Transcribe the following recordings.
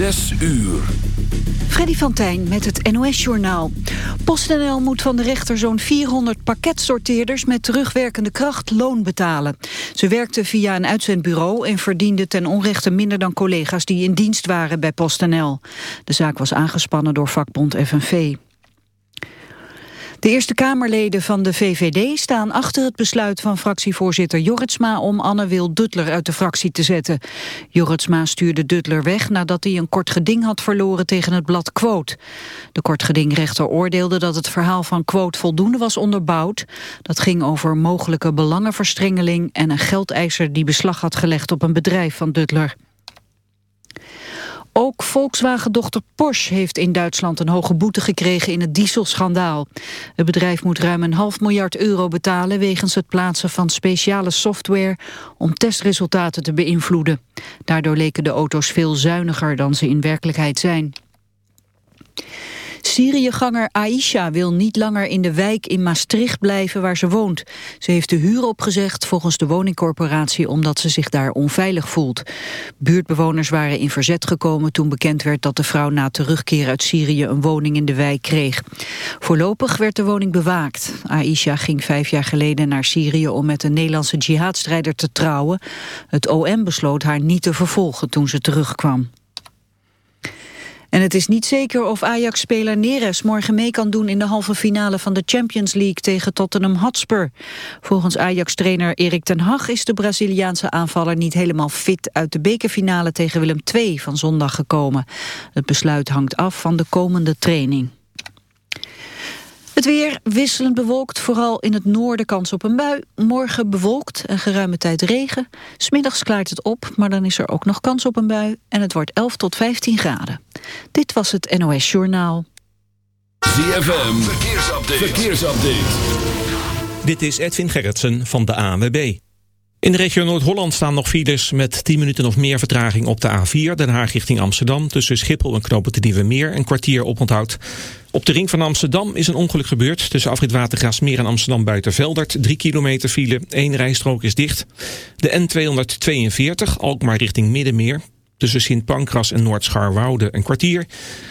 Zes uur. Freddy van Tijn met het NOS-journaal. PostNL moet van de rechter zo'n 400 pakketsorteerders met terugwerkende kracht loon betalen. Ze werkten via een uitzendbureau en verdienden ten onrechte minder dan collega's die in dienst waren bij PostNL. De zaak was aangespannen door vakbond FNV. De Eerste Kamerleden van de VVD staan achter het besluit van fractievoorzitter Jorritsma om Anne Wil Duttler uit de fractie te zetten. Jorritsma stuurde Duttler weg nadat hij een kort geding had verloren tegen het blad Quote. De kortgedingrechter oordeelde dat het verhaal van Quote voldoende was onderbouwd. Dat ging over mogelijke belangenverstrengeling en een geldeiser die beslag had gelegd op een bedrijf van Duttler. Ook Volkswagen-dochter Porsche heeft in Duitsland een hoge boete gekregen in het dieselschandaal. Het bedrijf moet ruim een half miljard euro betalen wegens het plaatsen van speciale software om testresultaten te beïnvloeden. Daardoor leken de auto's veel zuiniger dan ze in werkelijkheid zijn. Syriëganger Aisha wil niet langer in de wijk in Maastricht blijven waar ze woont. Ze heeft de huur opgezegd volgens de woningcorporatie omdat ze zich daar onveilig voelt. Buurtbewoners waren in verzet gekomen toen bekend werd dat de vrouw na terugkeer uit Syrië een woning in de wijk kreeg. Voorlopig werd de woning bewaakt. Aisha ging vijf jaar geleden naar Syrië om met een Nederlandse jihadstrijder te trouwen. Het OM besloot haar niet te vervolgen toen ze terugkwam. En het is niet zeker of Ajax-speler Neres morgen mee kan doen in de halve finale van de Champions League tegen Tottenham Hotspur. Volgens Ajax-trainer Erik ten Hag is de Braziliaanse aanvaller niet helemaal fit uit de bekerfinale tegen Willem II van zondag gekomen. Het besluit hangt af van de komende training. Het weer wisselend bewolkt, vooral in het noorden kans op een bui. Morgen bewolkt en geruime tijd regen. Smiddags klaart het op, maar dan is er ook nog kans op een bui. En het wordt 11 tot 15 graden. Dit was het NOS Journaal. ZFM, verkeersupdate. verkeersupdate. Dit is Edwin Gerritsen van de ANWB. In de regio Noord-Holland staan nog files met 10 minuten of meer vertraging op de A4. Den Haag richting Amsterdam tussen Schiphol en Knopen te Nieuwe Meer. Een kwartier oponthoud. Op de ring van Amsterdam is een ongeluk gebeurd. Tussen afrit Watergraafsmeer en Amsterdam Buitenveldert. 3 kilometer file, één rijstrook is dicht. De N242, Alkmaar richting Middenmeer. Tussen Sint Pancras en Noord-Scharwoude een kwartier.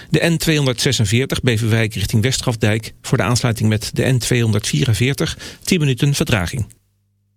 De N246, Beverwijk richting Westgrafdijk. Voor de aansluiting met de N244, 10 minuten vertraging.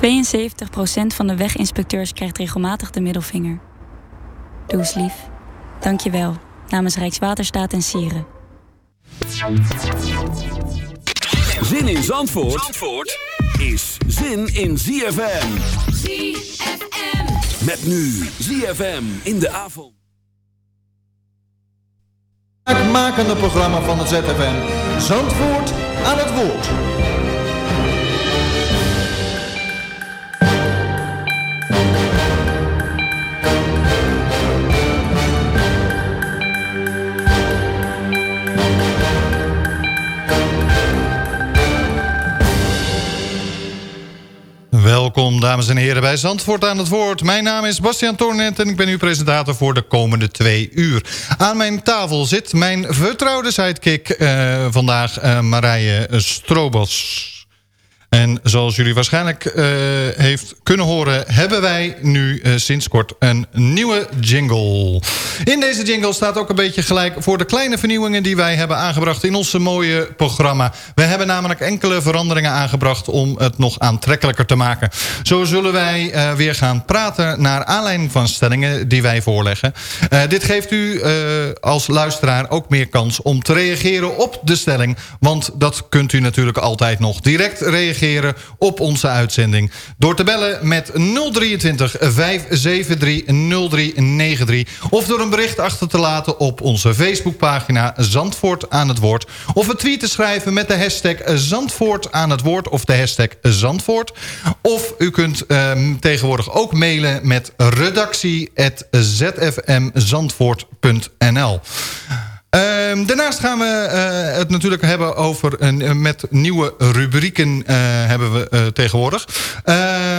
72% van de weginspecteurs krijgt regelmatig de middelvinger. Doe eens lief. Dank je wel. Namens Rijkswaterstaat en Sieren. Zin in Zandvoort, Zandvoort is zin in ZFM. ZFM. Met nu ZFM in de avond. makende programma van het ZFM. Zandvoort aan het woord. Welkom dames en heren bij Zandvoort aan het woord. Mijn naam is Bastiaan Tornet en ik ben uw presentator voor de komende twee uur. Aan mijn tafel zit mijn vertrouwde sidekick uh, vandaag, uh, Marije Strobos. En zoals jullie waarschijnlijk uh, heeft kunnen horen... hebben wij nu uh, sinds kort een nieuwe jingle. In deze jingle staat ook een beetje gelijk... voor de kleine vernieuwingen die wij hebben aangebracht... in ons mooie programma. We hebben namelijk enkele veranderingen aangebracht... om het nog aantrekkelijker te maken. Zo zullen wij uh, weer gaan praten... naar aanleiding van stellingen die wij voorleggen. dit geeft u als luisteraar ook meer kans... om te reageren op de stelling. Want dat kunt u natuurlijk altijd nog direct reageren op onze uitzending. Door te bellen met 023 573 0393. Of door een bericht achter te laten op onze Facebookpagina Zandvoort aan het woord. Of een tweet te schrijven met de hashtag Zandvoort aan het woord. Of de hashtag Zandvoort. Of u kunt uh, tegenwoordig ook mailen met redactie.zfmzandvoort.nl. Uh, daarnaast gaan we uh, het natuurlijk hebben over... een met nieuwe rubrieken uh, hebben we tegenwoordig.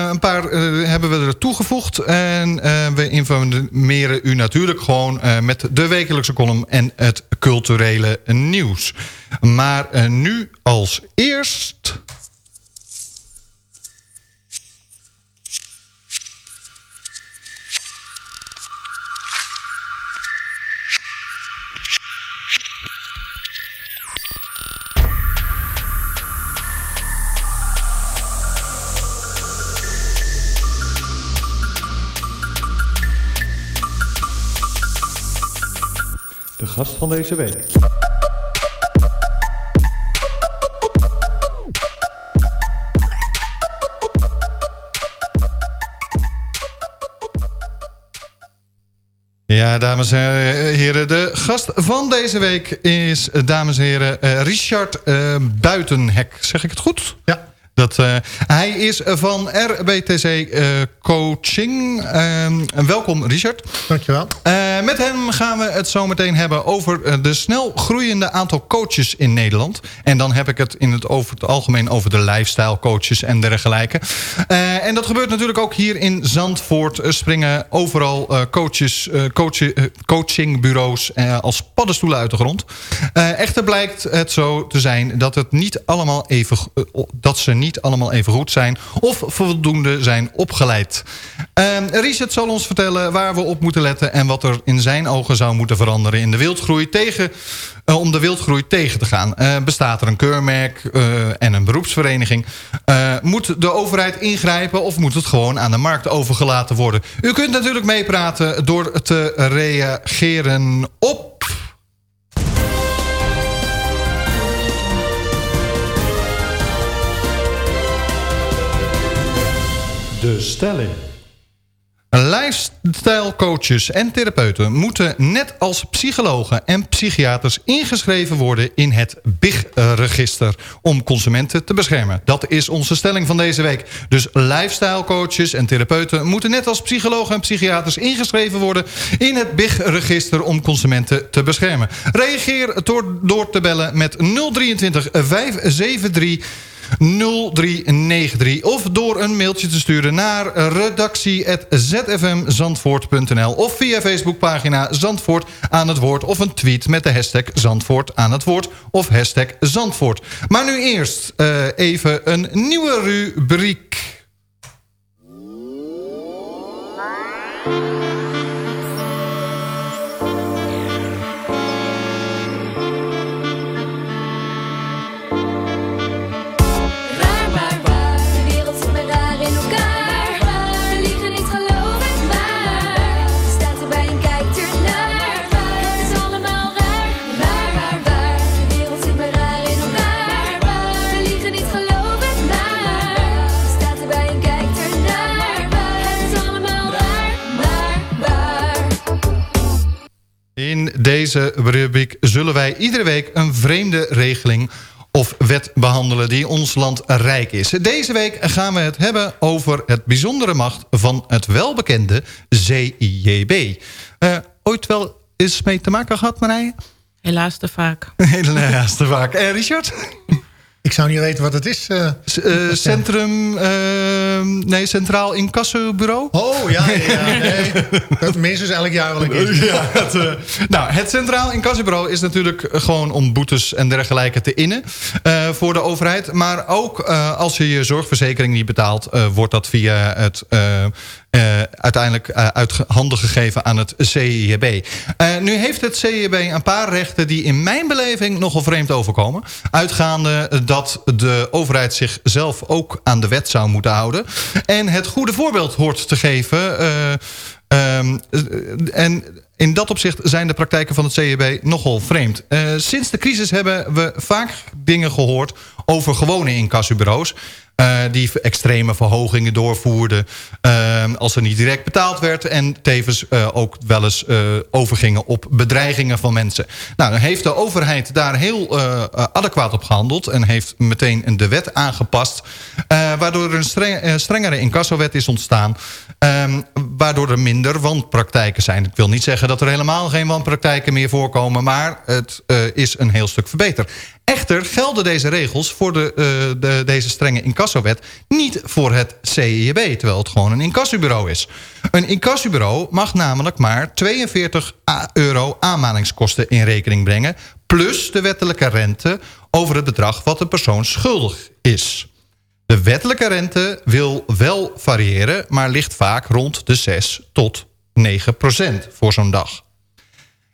een paar hebben we er toegevoegd. En we informeren u natuurlijk gewoon met de wekelijkse column... en het culturele nieuws. Maar nu als eerst... de gast van deze week. Ja, dames en heren, de gast van deze week is, dames en heren, Richard uh, Buitenhek. Zeg ik het goed? Ja. Dat, uh, hij is van RBTC uh, Coaching. Uh, welkom Richard. Dankjewel. Uh, met hem gaan we het zo meteen hebben over de snel groeiende aantal coaches in Nederland. En dan heb ik het in het, over het algemeen over de lifestyle coaches en dergelijke. en dat gebeurt natuurlijk ook hier in Zandvoort. Springen overal coaches, coach, coachingbureaus als paddenstoelen uit de grond. echter blijkt het zo te zijn dat het niet allemaal even... dat ze niet allemaal even goed zijn... of voldoende zijn opgeleid. Uh, Richard zal ons vertellen waar we op moeten letten... en wat er in zijn ogen zou moeten veranderen in de wildgroei... Tegen, uh, om de wildgroei tegen te gaan. Uh, bestaat er een keurmerk uh, en een beroepsvereniging? moet de overheid ingrijpen of moet het gewoon aan de markt overgelaten worden? U kunt natuurlijk meepraten door te reageren op... De stelling. Lifestyle coaches en therapeuten moeten net als psychologen en psychiaters ingeschreven worden in het BIG-register om consumenten te beschermen. Dat is onze stelling van deze week. Dus lifestyle coaches en therapeuten moeten net als psychologen en psychiaters ingeschreven worden in het BIG-register om consumenten te beschermen. Reageer door, door te bellen met 023 573 0393. Of door een mailtje te sturen naar redactie.zfmzandvoort.nl. Of via Facebookpagina Zandvoort aan het woord. Of een tweet met de hashtag Zandvoort aan het woord. Of hashtag Zandvoort. Maar nu eerst uh, even een nieuwe rubriek. Deze rubriek zullen wij iedere week een vreemde regeling of wet behandelen die ons land rijk is. Deze week gaan we het hebben over het bijzondere macht van het welbekende CIJB. Uh, ooit wel eens mee te maken gehad, Marije? Helaas te vaak. Helaas te vaak. En Richard? Ik zou niet weten wat het is. Uh, uh, centrum, uh, nee, Centraal Incassobureau. Oh, ja, ja, nee. dat minstens elk jaar wel een keer. Ja, het, nou, het Centraal Incassobureau is natuurlijk gewoon om boetes en dergelijke te innen voor de overheid. Maar ook als je je zorgverzekering niet betaalt, wordt dat via het uh, uiteindelijk uh, uit handen gegeven aan het CIB. Uh, nu heeft het CIB een paar rechten die in mijn beleving nogal vreemd overkomen. Uitgaande dat de overheid zichzelf ook aan de wet zou moeten houden. En het goede voorbeeld hoort te geven... Um, en in dat opzicht zijn de praktijken van het CIB nogal vreemd. Sinds de crisis hebben we vaak dingen gehoord over gewone incassobureaus. Uh, die extreme verhogingen doorvoerden uh, als er niet direct betaald werd. En tevens uh, ook wel eens overgingen op bedreigingen van mensen. Nou, dan heeft de overheid daar heel adequaat op gehandeld. En heeft meteen de wet aangepast. waardoor er een streng, strengere incassowet is ontstaan. Um, waardoor er minder wanpraktijken zijn. Ik wil niet zeggen dat er helemaal geen wanpraktijken meer voorkomen. Maar het is een heel stuk verbeterd. Echter gelden deze regels voor de, uh, de, deze strenge incassowet niet voor het CIB, terwijl het gewoon een incassobureau is. Een incassobureau mag namelijk maar 42 euro aanmaningskosten in rekening brengen... plus de wettelijke rente over het bedrag wat de persoon schuldig is. De wettelijke rente wil wel variëren, maar ligt vaak rond de 6 tot 9 procent voor zo'n dag.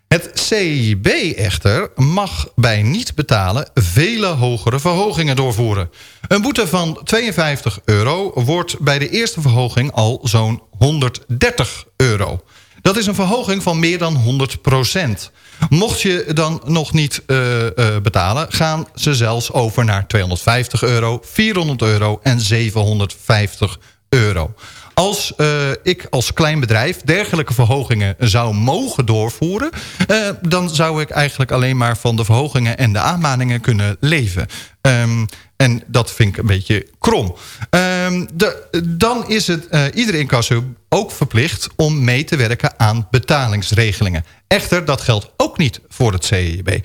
Het CIB echter mag bij niet betalen vele hogere verhogingen doorvoeren. Een boete van 52 euro wordt bij de eerste verhoging al zo'n 130 euro. Dat is een verhoging van meer dan 100 procent. Mocht je dan nog niet uh, uh, betalen... gaan ze zelfs over naar 250 euro, 400 euro en 750 euro. Als uh, ik als klein bedrijf dergelijke verhogingen zou mogen doorvoeren... Uh, dan zou ik eigenlijk alleen maar van de verhogingen en de aanmaningen kunnen leven. Um, en dat vind ik een beetje krom. Um, de, dan is het uh, iedere incasso ook verplicht om mee te werken aan betalingsregelingen. Echter, dat geldt ook niet voor het CIB. Um,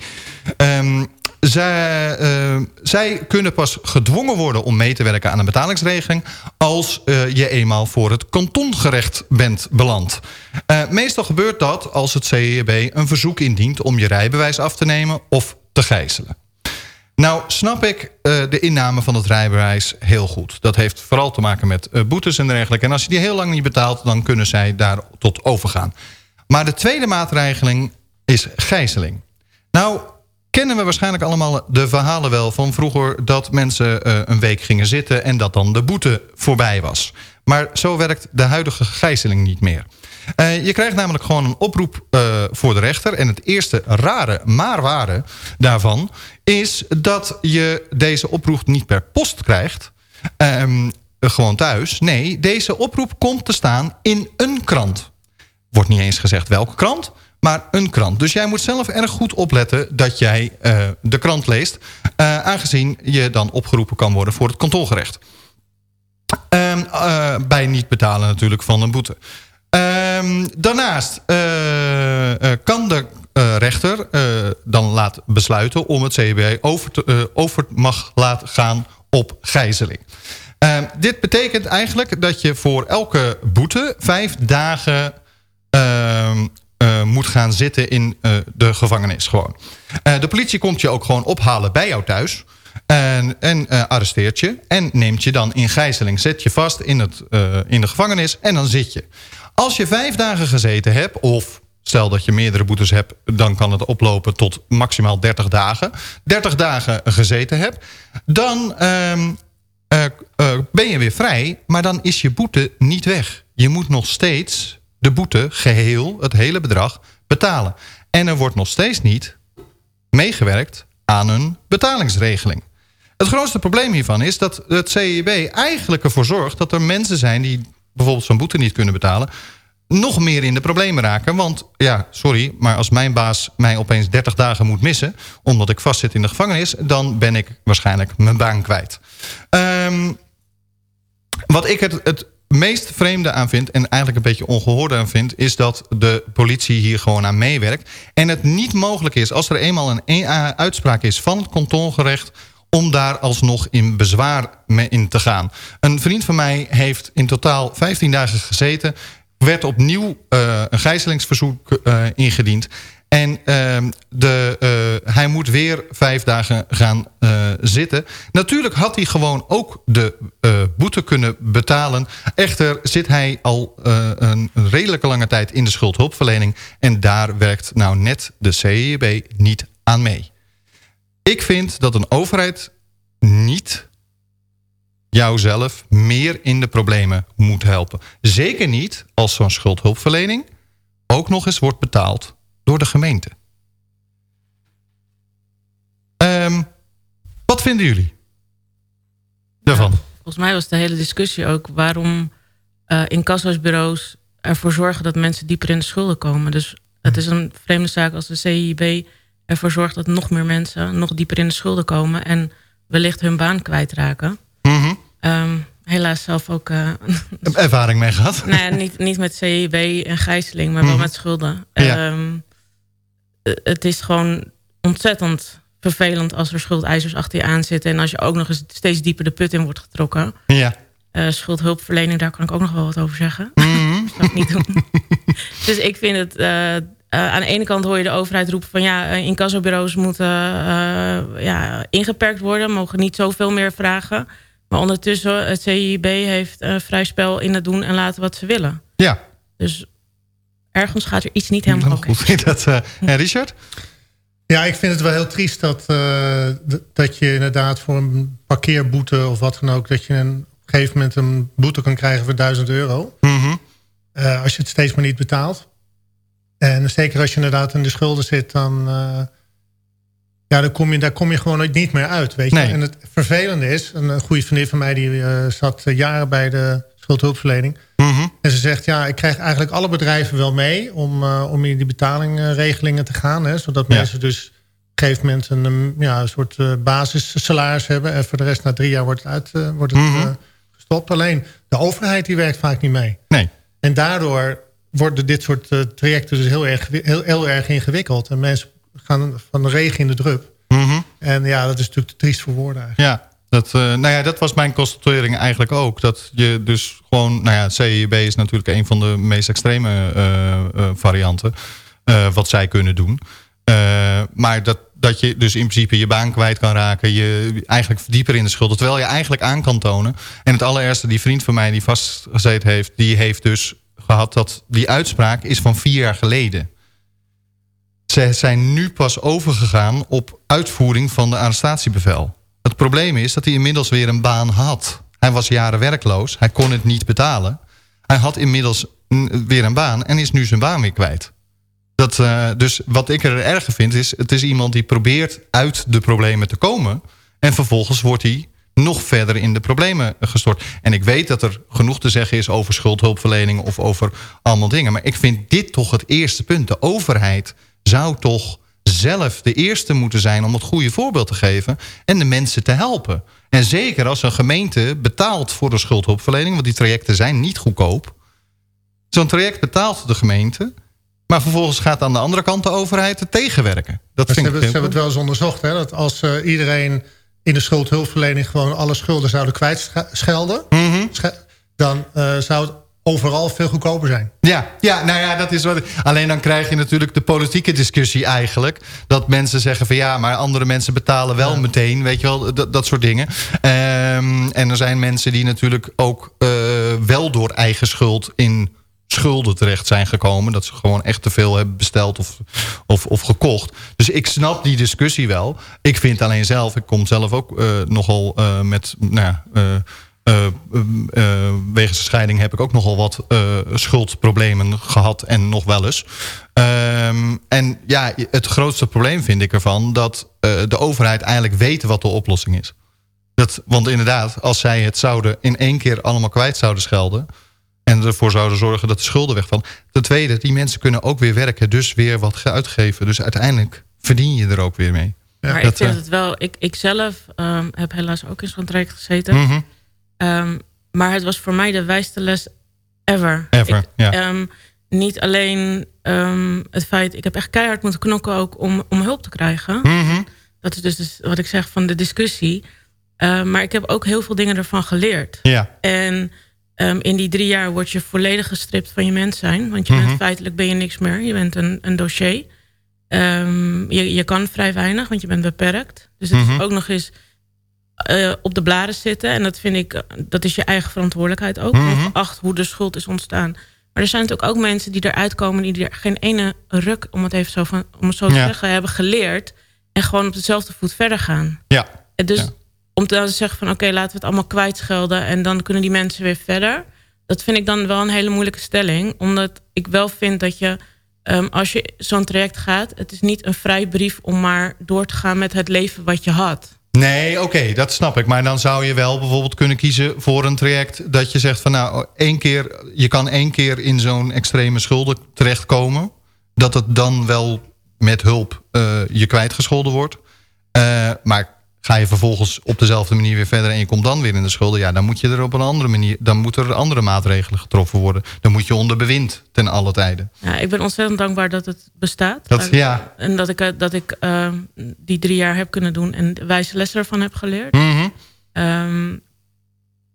ehm, zij, uh, zij kunnen pas gedwongen worden om mee te werken aan een betalingsregeling... als uh, je eenmaal voor het kantongerecht bent beland. Uh, meestal gebeurt dat als het CEB een verzoek indient... om je rijbewijs af te nemen of te gijzelen. Nou snap ik de inname van het rijbewijs heel goed. Dat heeft vooral te maken met boetes en dergelijke. En als je die heel lang niet betaalt... dan kunnen zij daar tot overgaan. Maar de tweede maatregeling is gijzeling. Nou kennen we waarschijnlijk allemaal de verhalen wel van vroeger... dat mensen uh, een week gingen zitten en dat dan de boete voorbij was. Maar zo werkt de huidige gijzeling niet meer. Uh, je krijgt namelijk gewoon een oproep uh, voor de rechter. En het eerste rare, maar ware daarvan... is dat je deze oproep niet per post krijgt... Um, gewoon thuis. Nee, deze oproep komt te staan in een krant. Wordt niet eens gezegd welke krant maar een krant. Dus jij moet zelf erg goed opletten dat jij uh, de krant leest... Uh, aangezien je dan opgeroepen kan worden voor het kantongerecht. Uh, bij niet betalen natuurlijk van een boete. Ehm, daarnaast kan de rechter dan laat besluiten... om het CBA over, te, over mag laten gaan op gijzeling. Ehm, dit betekent eigenlijk dat je voor elke boete vijf dagen uh, moet gaan zitten in uh, de gevangenis. Gewoon. Uh, de politie komt je ook gewoon ophalen bij jou thuis. En, en arresteert je. En neemt je dan in gijzeling. Zet je vast in, het, in de gevangenis. En dan zit je. Als je vijf dagen gezeten hebt. Of stel dat je meerdere boetes hebt. Dan kan het oplopen tot maximaal 30 dagen. 30 dagen gezeten hebt. Dan um, ben je weer vrij. Maar dan is je boete niet weg. Je moet nog steeds de boete geheel, het hele bedrag, betalen. En er wordt nog steeds niet meegewerkt aan een betalingsregeling. Het grootste probleem hiervan is dat het CIB eigenlijk ervoor zorgt... dat er mensen zijn die bijvoorbeeld zo'n boete niet kunnen betalen... nog meer in de problemen raken. Want ja, sorry, maar als mijn baas mij opeens 30 dagen moet missen... omdat ik vastzit in de gevangenis... dan ben ik waarschijnlijk mijn baan kwijt. Um, wat ik het, het meest vreemde aan vind... en eigenlijk een beetje ongehoorde aan vind... is dat de politie hier gewoon aan meewerkt. En het niet mogelijk is, als er eenmaal een e- uitspraak is... van het kantongerecht om daar alsnog in bezwaar mee in te gaan. Een vriend van mij heeft in totaal 15 dagen gezeten... werd opnieuw uh, een gijzelingsverzoek uh, ingediend... En uh, de, uh, hij moet weer vijf dagen gaan uh, zitten. Natuurlijk had hij gewoon ook de uh, boete kunnen betalen. Echter zit hij al een, een redelijke lange tijd in de schuldhulpverlening. En daar werkt nou net de CEB niet aan mee. Ik vind dat een overheid niet jouzelf meer in de problemen moet helpen. Zeker niet als zo'n schuldhulpverlening ook nog eens wordt betaald door de gemeente. Um, wat vinden jullie daarvan? Ja, volgens mij was de hele discussie ook waarom uh, incassosbureaus ervoor zorgen dat mensen dieper in de schulden komen. Dus het is een vreemde zaak als de CIB ervoor zorgt dat nog meer mensen nog dieper in de schulden komen en wellicht hun baan kwijtraken. Mm -hmm. um, helaas zelf ook... Uh, ervaring mee gehad? Nee, niet, niet met CIB en gijzeling, maar mm -hmm. wel met schulden. Ja. Um, het is gewoon ontzettend vervelend als er schuldeisers achter je aan zitten. En als je ook nog eens steeds dieper de put in wordt getrokken. Ja. Uh, schuldhulpverlening, daar kan ik ook nog wel wat over zeggen. Mm -hmm. dat zou ik niet doen. dus ik vind het... Uh, uh, aan de ene kant hoor je de overheid roepen van... ja, incassobureaus moeten ja, ingeperkt worden. Mogen niet zoveel meer vragen. Maar ondertussen, het CIB heeft vrij spel in het doen... en laten wat ze willen. Ja. Dus ergens gaat er iets niet helemaal oké. Okay. dat, uh, en Richard? Ja, ik vind het wel heel triest dat, uh, dat je inderdaad voor een parkeerboete of wat dan ook... dat je een, op een gegeven moment een boete kan krijgen voor 1000 euro. Mm -hmm. uh, als je het steeds maar niet betaalt. En zeker als je inderdaad in de schulden zit, dan... ja, dan kom je, daar kom je gewoon niet meer uit, weet je. Nee. En het vervelende is, een goede vriendin van mij... die zat jaren bij de schuldhulpverlening... Mm -hmm. En ze zegt, ja, ik krijg eigenlijk alle bedrijven wel mee... om, uh, om in die betalingregelingen te gaan. Hè, zodat ja. mensen dus op een gegeven moment een, ja, een soort uh, basissalaris hebben... en voor de rest na drie jaar wordt het, uit, uh, wordt het mm -hmm. gestopt. Alleen de overheid die werkt vaak niet mee. Nee. En daardoor worden dit soort trajecten dus heel erg, heel, heel erg ingewikkeld. En mensen gaan van de regen in de drup. Mm -hmm. En ja, dat is natuurlijk te triest voor woorden eigenlijk. Ja. Dat, uh, nou ja, dat was mijn constatering eigenlijk ook. Dat je dus gewoon, nou ja, CIB is natuurlijk een van de meest extreme uh, uh, varianten. wat zij kunnen doen. maar dat, dat je dus in principe je baan kwijt kan raken. Je eigenlijk dieper in de schulden. Terwijl je eigenlijk aan kan tonen. En het allerergste, die vriend van mij die vastgezeten heeft. Die heeft dus gehad dat die uitspraak is van vier jaar geleden. Ze zijn nu pas overgegaan op uitvoering van de arrestatiebevel. Het probleem is dat hij inmiddels weer een baan had. Hij was jaren werkloos. Hij kon het niet betalen. Hij had inmiddels weer een baan en is nu zijn baan weer kwijt. Dat, uh, dus wat ik er erger vind is... het is iemand die probeert uit de problemen te komen... en vervolgens wordt hij nog verder in de problemen gestort. En ik weet dat er genoeg te zeggen is over schuldhulpverlening... of over allemaal dingen. Maar ik vind dit toch het eerste punt. De overheid zou toch zelf de eerste moeten zijn om het goede voorbeeld te geven... en de mensen te helpen. En zeker als een gemeente betaalt voor de schuldhulpverlening... want die trajecten zijn niet goedkoop. Zo'n traject betaalt de gemeente... maar vervolgens gaat aan de andere kant de overheid het tegenwerken. Dat vind ze, hebben, ze hebben het wel eens onderzocht... Hè, dat als uh, iedereen in de schuldhulpverlening... gewoon alle schulden zouden kwijtschelden... Mm -hmm. dan uh, zou het overal veel goedkoper zijn. Ja, ja, nou ja, dat is wat. Alleen dan krijg je natuurlijk de politieke discussie eigenlijk. Dat mensen zeggen van ja, maar andere mensen betalen wel ja. meteen. Weet je wel, dat, dat soort dingen. Um, en er zijn mensen die natuurlijk ook uh, wel door eigen schuld in schulden terecht zijn gekomen. Dat ze gewoon echt te veel hebben besteld of, of, of gekocht. Dus ik snap die discussie wel. Ik vind alleen zelf, ik kom zelf ook uh, nogal uh, met... Nou, uh, wegens de scheiding heb ik ook nogal wat uh, schuldproblemen gehad en nog wel eens. Um, en ja, het grootste probleem vind ik ervan dat de overheid eigenlijk weet wat de oplossing is. Dat, want inderdaad, als zij het zouden in één keer allemaal kwijt zouden schelden... En ervoor zouden zorgen dat de schulden wegvallen. Ten tweede, die mensen kunnen ook weer werken. Dus weer wat uitgeven. Dus uiteindelijk verdien je er ook weer mee. maar ik vind het wel... Ik, ik zelf um, heb helaas ook in zo'n traject gezeten. Mm -hmm. Um, maar het was voor mij de wijste les ever. Ever, ik, ja. Um, niet alleen um, het feit... Ik heb echt keihard moeten knokken ook om, om hulp te krijgen. Mm -hmm. Dat is dus, wat ik zeg van de discussie. Uh, maar ik heb ook heel veel dingen ervan geleerd. Ja. En um, in die drie jaar word je volledig gestript van je mens zijn. Want je Mhm. mm -hmm. bent feitelijk ben je niks meer. Je bent een, een dossier. Um, je, je kan vrij weinig, want je bent beperkt. Dus het Mhm. is ook nog eens uh, op de bladen zitten. En dat vind ik, dat is je eigen verantwoordelijkheid ook. Ongeacht hoe de schuld is ontstaan. Maar er zijn natuurlijk ook mensen die eruit komen... die er geen ene ruk, om het even zo, van, om het zo te Ja. zeggen, hebben geleerd... en gewoon op dezelfde voet verder gaan. Ja. En dus Ja. om te zeggen van... oké, laten we het allemaal kwijtschelden... en dan kunnen die mensen weer verder. Dat vind ik dan wel een hele moeilijke stelling. Omdat ik wel vind dat je... Um, als je zo'n traject gaat... het is niet een vrij brief om maar door te gaan met het leven wat je had. Nee, oké, dat snap ik. Maar dan zou je wel bijvoorbeeld kunnen kiezen voor een traject... dat je zegt van nou, één keer, je kan één keer in zo'n extreme schulden terechtkomen. Dat het dan wel met hulp uh, je kwijtgescholden wordt. Uh, maar ga je vervolgens op dezelfde manier weer verder... en je komt dan weer in de schulden... ja, dan moet je er op een andere manier... dan moeten er andere maatregelen getroffen worden. Dan moet je onder bewind ten alle tijden. Ja, ik ben ontzettend dankbaar dat het bestaat. Dat, ja. En dat ik, dat ik uh, die drie jaar heb kunnen doen... en wijze lessen ervan heb geleerd. Mm -hmm. um,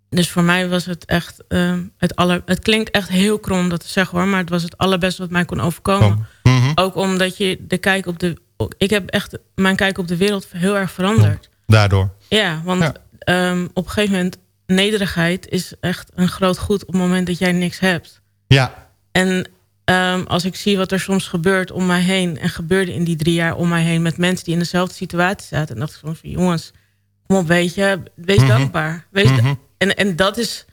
dus voor mij was het echt uh, het aller... Het klinkt echt heel krom dat te zeggen hoor... maar het was het allerbeste wat mij kon overkomen. Oh. Mm -hmm. Ook omdat je de kijk op de... Ik heb echt mijn kijk op de wereld heel erg veranderd. Daardoor. Ja, want ja. Um, op een gegeven moment... nederigheid is echt een groot goed... op het moment dat jij niks hebt. Ja. En um, als ik zie wat er soms gebeurt om mij heen... en gebeurde in die drie jaar om mij heen... met mensen die in dezelfde situatie zaten... en dacht ik soms van jongens, kom op, weet je... wees Mhm. mm -hmm. dankbaar. Wees mm -hmm. en, en dat is...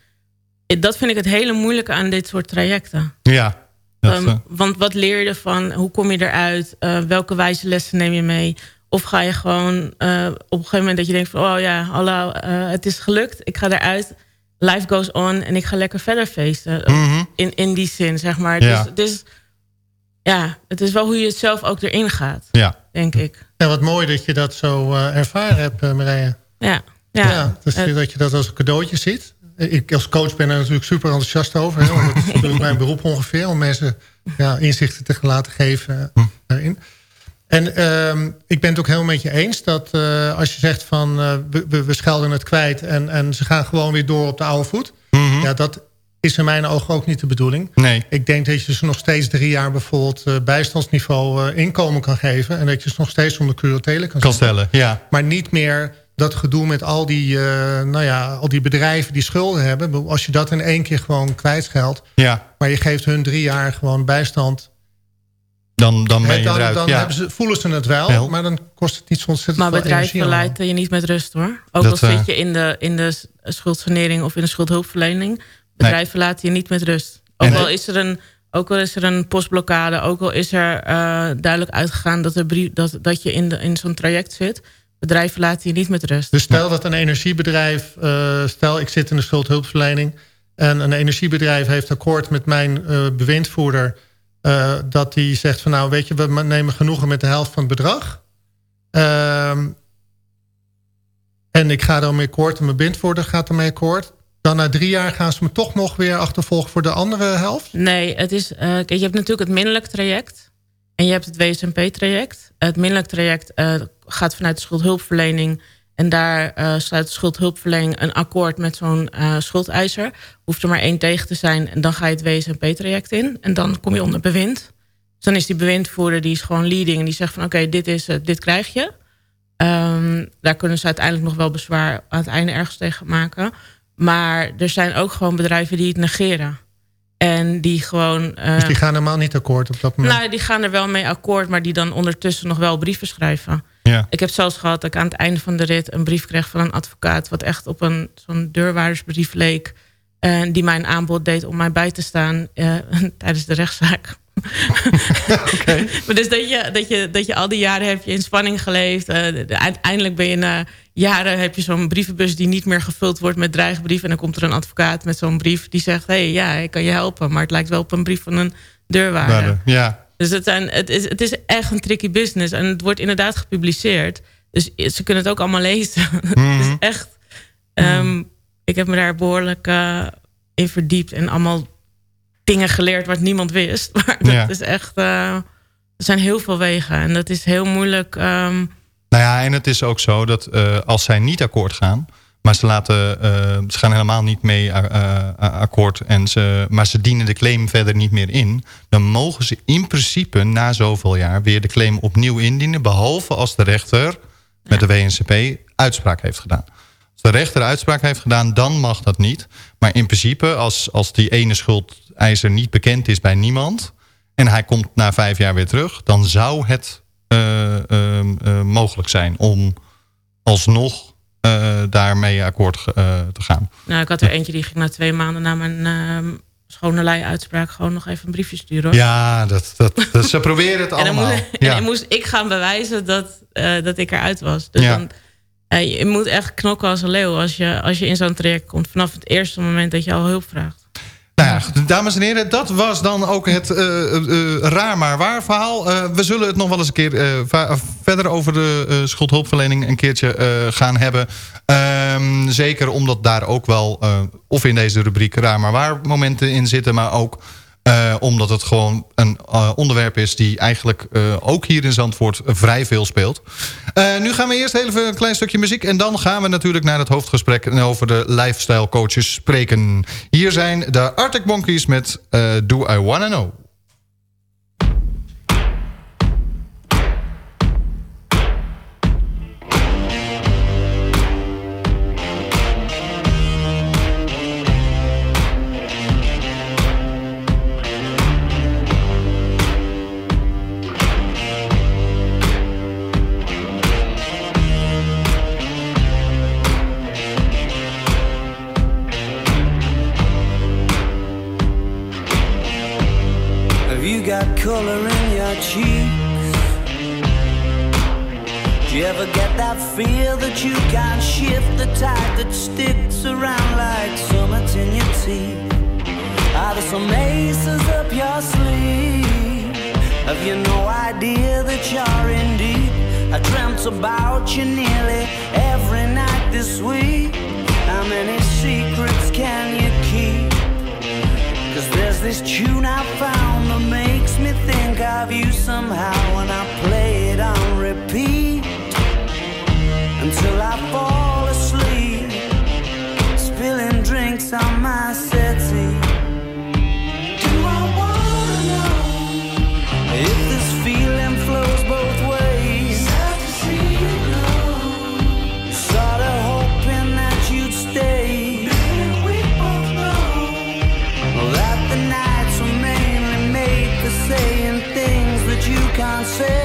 Dat vind ik het hele moeilijke aan dit soort trajecten. Ja. Dat, um, want wat leer je ervan? Hoe kom je eruit? Uh, welke wijze lessen neem je mee? Of ga je gewoon uh, op een gegeven moment dat je denkt van... oh ja, hallo, uh, het is gelukt. Ik ga eruit. Life goes on. En ik ga lekker verder feesten. Mm -hmm. in, in die zin, zeg maar. Ja. Dus, dus ja, het is wel hoe je het zelf ook erin gaat. Ja. Denk ik. Ja, wat mooi dat je dat zo uh, ervaren hebt, uh, Marije. Ja. Ja, ja dus dat je dat als een cadeautje ziet. Ik als coach ben er natuurlijk super enthousiast over. Hè, want het is natuurlijk mijn beroep ongeveer. Om mensen ja, inzichten te laten geven Hm. daarin. En uh, ik ben het ook helemaal met je eens dat uh, als je zegt van uh, we, we, schelden het kwijt en, en ze gaan gewoon weer door op de oude voet. Mm -hmm. Ja, dat is in mijn ogen ook niet de bedoeling. Nee. Ik denk dat je ze nog steeds drie jaar bijvoorbeeld uh, bijstandsniveau inkomen kan geven. En dat je ze nog steeds onder curatele kan, kan stellen. Ja. Maar niet meer dat gedoe met al die, nou ja, al die bedrijven die schulden hebben. Als je dat in één keer gewoon kwijtscheldt. Ja. Maar je geeft hun drie jaar gewoon bijstand dan, dan ben je dan, eruit. Dan ja. hebben ze, voelen ze het wel, Heel. maar dan kost het niet zo ontzettend maar veel bedrijf verleidt je niet met rust hoor. Ook dat, al zit uh, je in de, in de schuldsanering of in de schuldhulpverlening. Bedrijven nee. verlaten je niet met rust. Ook al is er een, ook al is er een postblokkade, ook al is er uh, duidelijk uitgegaan dat, er brief, dat, dat je in, de, in zo'n traject zit. Bedrijven laten je niet met rust. Dus stel dat een energiebedrijf, uh, stel ik zit in de schuldhulpverlening... en een energiebedrijf heeft akkoord met mijn uh, bewindvoerder... Uh, dat die zegt van nou weet je, we nemen genoegen met de helft van het bedrag. Uh, en ik ga daarmee akkoord en mijn bindvoerder gaat ermee akkoord. Dan na drie jaar gaan ze me toch nog weer achtervolgen voor de andere helft? Nee, het is, uh, je hebt natuurlijk het minderlijk traject. En je hebt het WSMP-traject. Het minderlijk traject uh, gaat vanuit de schuldhulpverlening... En daar uh, sluit schuldhulpverlening een akkoord met zo'n uh, schuldeiser. Hoeft er maar één tegen te zijn en dan ga je het WSMP-traject in. En dan kom je onder bewind. Dus dan is die bewindvoerder die is gewoon leading... en die zegt van oké, okay, dit, is, dit krijg je. Um, daar kunnen ze uiteindelijk nog wel bezwaar aan het einde ergens tegen maken. Maar er zijn ook gewoon bedrijven die het negeren. En die gewoon... dus die gaan helemaal niet akkoord op dat moment? Nou, die gaan er wel mee akkoord... maar die dan ondertussen nog wel brieven schrijven. Ja. Ik heb zelfs gehad dat ik aan het einde van de rit... een brief kreeg van een advocaat... wat echt op een zo'n deurwaardersbrief leek... en die mij een aanbod deed om mij bij te staan... Uh, tijdens de rechtszaak. okay. maar dus dat je, dat, je, dat je al die jaren heb je in spanning geleefd. Uh, uiteindelijk ben je na, jaren heb je zo'n brievenbus die niet meer gevuld wordt met dreigbrieven. En dan komt er een advocaat met zo'n brief die zegt... hé, hey, ja, ik kan je helpen. Maar het lijkt wel op een brief van een deurwaarder. Ja. Dus het, zijn, het, is, het is echt een tricky business. En het wordt inderdaad gepubliceerd. Dus ze kunnen het ook allemaal lezen. het is Mhm. echt... ehm, ik heb me daar behoorlijk uh, in verdiept. En allemaal dingen geleerd wat niemand wist. Maar dat Ja. is echt... Uh, er zijn heel veel wegen. En dat is heel moeilijk... Um, Nou ja, en het is ook zo dat uh, als zij niet akkoord gaan... maar ze, laten, uh, ze gaan helemaal niet mee uh, akkoord... En ze, maar ze dienen de claim verder niet meer in... dan mogen ze in principe na zoveel jaar weer de claim opnieuw indienen... behalve als de rechter met de WNCP uitspraak heeft gedaan. Als de rechter uitspraak heeft gedaan, dan mag dat niet. Maar in principe, als, als die ene schuldeiser niet bekend is bij niemand... en hij komt na vijf jaar weer terug... dan zou het mogelijk zijn om alsnog daarmee akkoord te gaan. Nou, ik had er eentje die ging na twee maanden na mijn uh, schone lei-uitspraak gewoon nog even een briefje sturen. Hoor. Ja, dat, dat, dat, ze proberen het allemaal. en moest, ja. en moest ik gaan bewijzen dat, uh, dat ik eruit was. Dus ja. dan, uh, je moet echt knokken als een leeuw als je, als je in zo'n traject komt. Vanaf het eerste moment dat je al hulp vraagt. Nou ja, dames en heren, dat was dan ook het uh, uh, raar maar waar verhaal. We zullen het nog wel eens een keer verder over de schuldhulpverlening een keertje gaan hebben. Um, zeker omdat daar ook wel, of in deze rubriek raar maar waar momenten in zitten, maar ook Uh, omdat het gewoon een uh, onderwerp is die eigenlijk uh, ook hier in Zandvoort vrij veel speelt. nu gaan we eerst even een klein stukje muziek. En dan gaan we natuurlijk naar het hoofdgesprek over de lifestyle coaches spreken. Hier zijn de Arctic Monkeys met Do I Wanna Know. That feel that you can't shift the tide that sticks around like summits in your teeth? Are there some aces up your sleeve? Have you no idea that you're in deep? I dreamt about you nearly every night this week. How many secrets can you keep? Cause there's this tune I found that makes me think of you somehow when I play it on repeat until I fall asleep, spilling drinks on my settee. Do I wanna know if this feeling flows both ways? Sad to see you go. Sorta hoping that you'd stay. We both know that the nights were mainly made for saying things that you can't say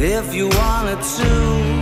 if you wanted to.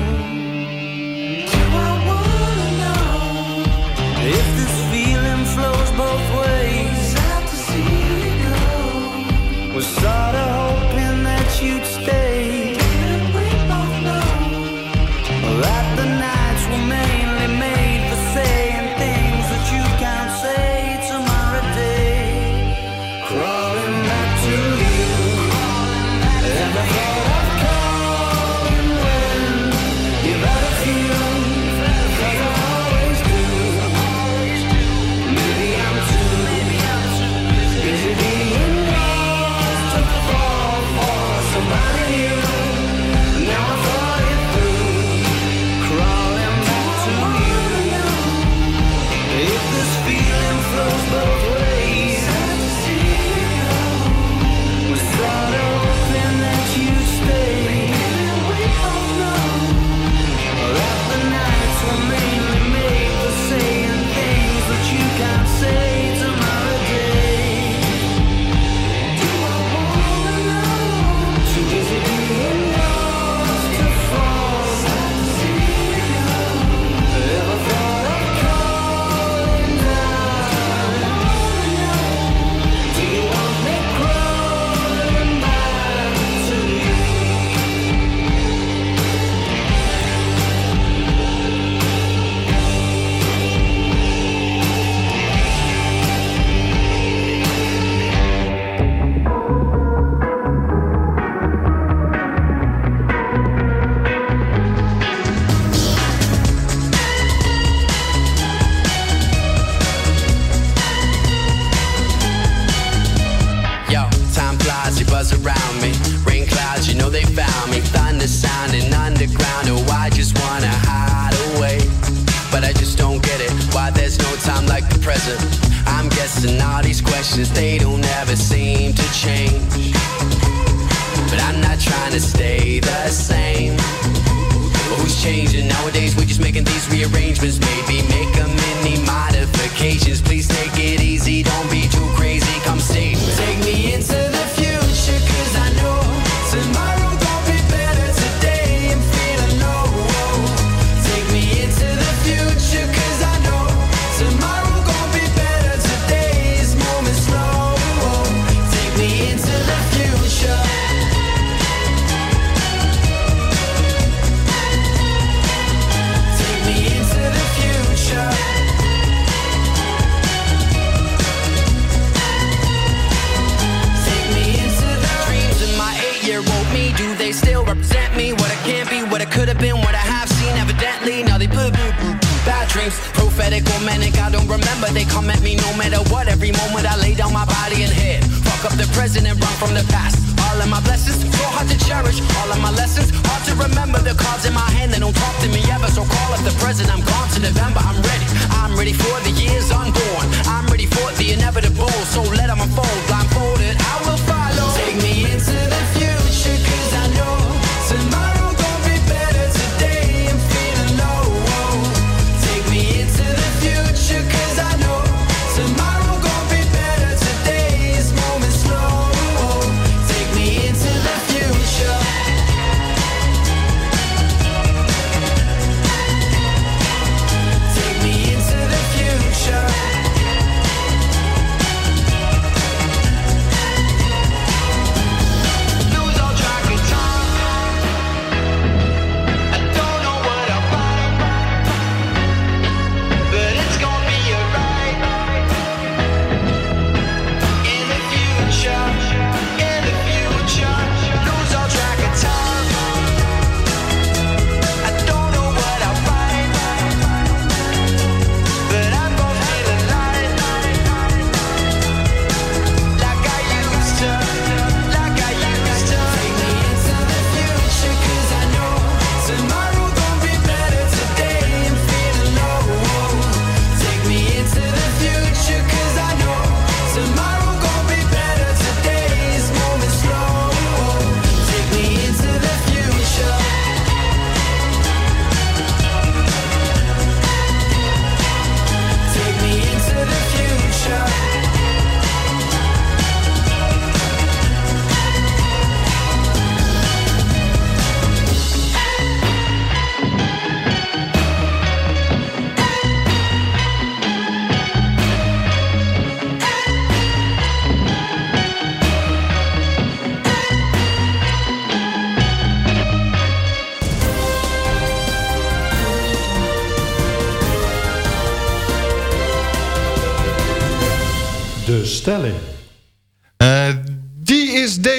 The present.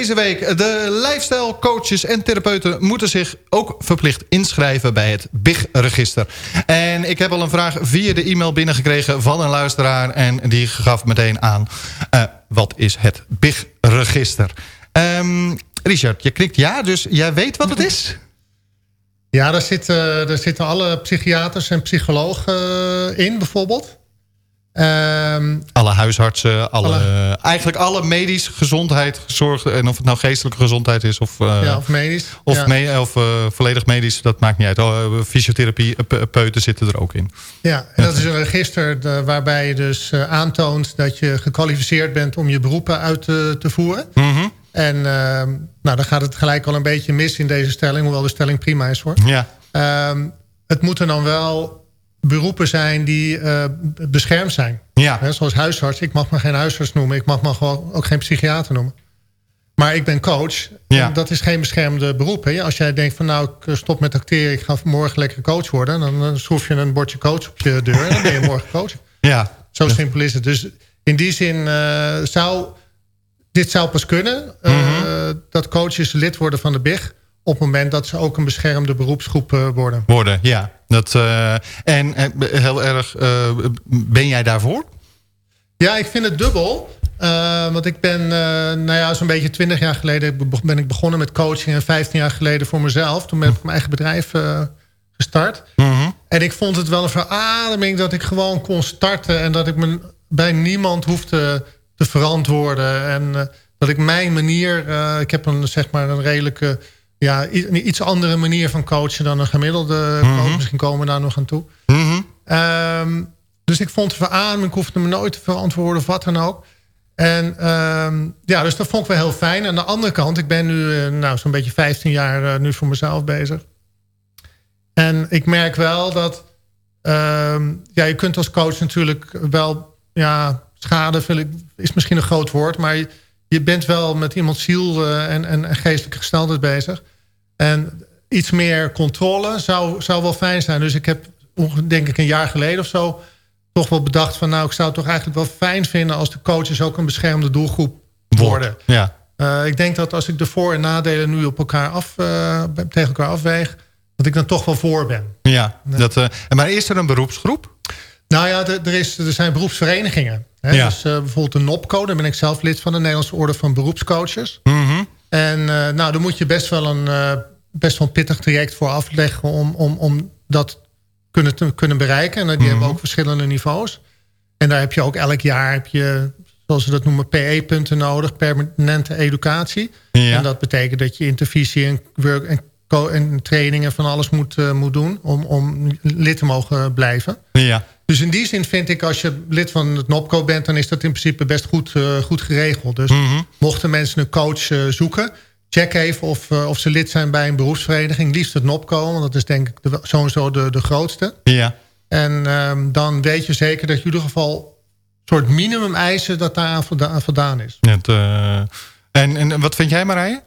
Deze week. De lifestyle coaches en therapeuten moeten zich ook verplicht inschrijven bij het BIG-register. En ik heb al een vraag via de e-mail binnengekregen van een luisteraar. En die gaf meteen aan, eh, wat is het BIG-register? Ehm, Richard, je knikt ja, dus jij weet wat het is? Ja, daar zitten, daar zitten alle psychiaters en psychologen eh, in bijvoorbeeld. Ehm, Alle huisartsen, alle, eigenlijk alle medisch gezondheid zorg En of het nou geestelijke gezondheid is of, eh, ja, of medisch. of, ja. me- of eh, volledig medisch, dat maakt niet uit. Oh, eh, fysiotherapie, pe- peuten zitten er ook in. Ja, en dat is een register de- waarbij je dus aantoont dat je gekwalificeerd bent om je beroepen uit te, te voeren. Mhm. En ehm, nou, dan gaat het gelijk al een beetje mis in deze stelling, hoewel de stelling prima is hoor. Ja. Ehm, het moeten dan wel beroepen zijn die eh, beschermd zijn. Ja. Zoals huisarts. Ik mag me geen huisarts noemen. Ik mag me gewoon ook geen psychiater noemen. Maar ik ben coach. Ja. En dat is geen beschermde beroep. Hè? Als jij denkt van nou, ik stop met acteren. Ik ga morgen lekker coach worden. Dan eh, schroef je een bordje coach op je deur. En dan ben je morgen coach. Ja. Zo simpel is het. Dus in die zin eh, zou... Dit zou pas kunnen. eh, Mhm. Dat coaches lid worden van de BIG. Op het moment dat ze ook een beschermde beroepsgroep eh, worden. Worden, ja. Dat, eh, en eh, heel erg, ben jij daarvoor? Ja, ik vind het dubbel. Uh, want ik ben, nou ja, zo'n beetje 20 jaar geleden ben ik begonnen met coaching. En 15 jaar geleden voor mezelf. Toen ben ik mijn eigen bedrijf gestart. Mhm. En ik vond het wel een verademing dat ik gewoon kon starten. En dat ik me bij niemand hoefde te verantwoorden. En dat ik mijn manier... ik heb een, zeg maar een redelijke... Ja, een iets andere manier van coachen dan een gemiddelde coach. Mhm. Misschien komen we daar nog aan toe. Mhm. Um, dus ik vond het verademing. Ik hoefde me nooit te verantwoorden of wat dan ook. En um, ja, dus dat vond ik wel heel fijn. Aan de andere kant, ik ben nu uh, nou, zo'n beetje 15 jaar uh, nu voor mezelf bezig. En ik merk wel dat... Um, ja, je kunt als coach natuurlijk wel... Ja, schade is misschien een groot woord... maar je, je bent wel met iemands ziel uh, en, en, en geestelijke gesteldheid bezig. En iets meer controle zou, zou wel fijn zijn. Dus ik heb, denk ik, een jaar geleden of zo toch wel bedacht van... nou, ik zou het toch eigenlijk wel fijn vinden... als de coaches ook een beschermde doelgroep worden. Ja. Uh, ik denk dat als ik de voor- en nadelen nu op elkaar af, uh, tegen elkaar afweeg... dat ik dan toch wel voor ben. Ja, dat, uh, maar is er een beroepsgroep? Nou ja, er, is, er zijn beroepsverenigingen. Hè? Ja. Dus bijvoorbeeld de NOPCO, daar ben ik zelf lid van... de Nederlandse Orde van Beroepscoaches. Mm -hmm. En nou, daar moet je best wel een, best wel een pittig traject voor afleggen... om, om, om dat kunnen, te, kunnen bereiken. En die Mhm. mm -hmm. hebben ook verschillende niveaus. En daar heb je ook elk jaar, heb je, zoals ze dat noemen, PE-punten nodig. Permanente educatie. Ja. En dat betekent dat je intervisie en, work, en, en trainingen van alles moet, uh, moet doen... Om, om lid te mogen blijven. Ja. Dus in die zin vind ik, als je lid van het NOPCO bent... dan is dat in principe best goed, uh, goed geregeld. Dus mm -hmm. mochten mensen een coach uh, zoeken... Check even of, of ze lid zijn bij een beroepsvereniging. Liefst het NOPCO, want dat is denk ik de, sowieso de, de grootste. Ja. En um, dan weet je zeker dat je in ieder geval... een soort minimum eisen dat daar aan voldaan, voldaan is. Het, uh, en, en wat vind jij Marije?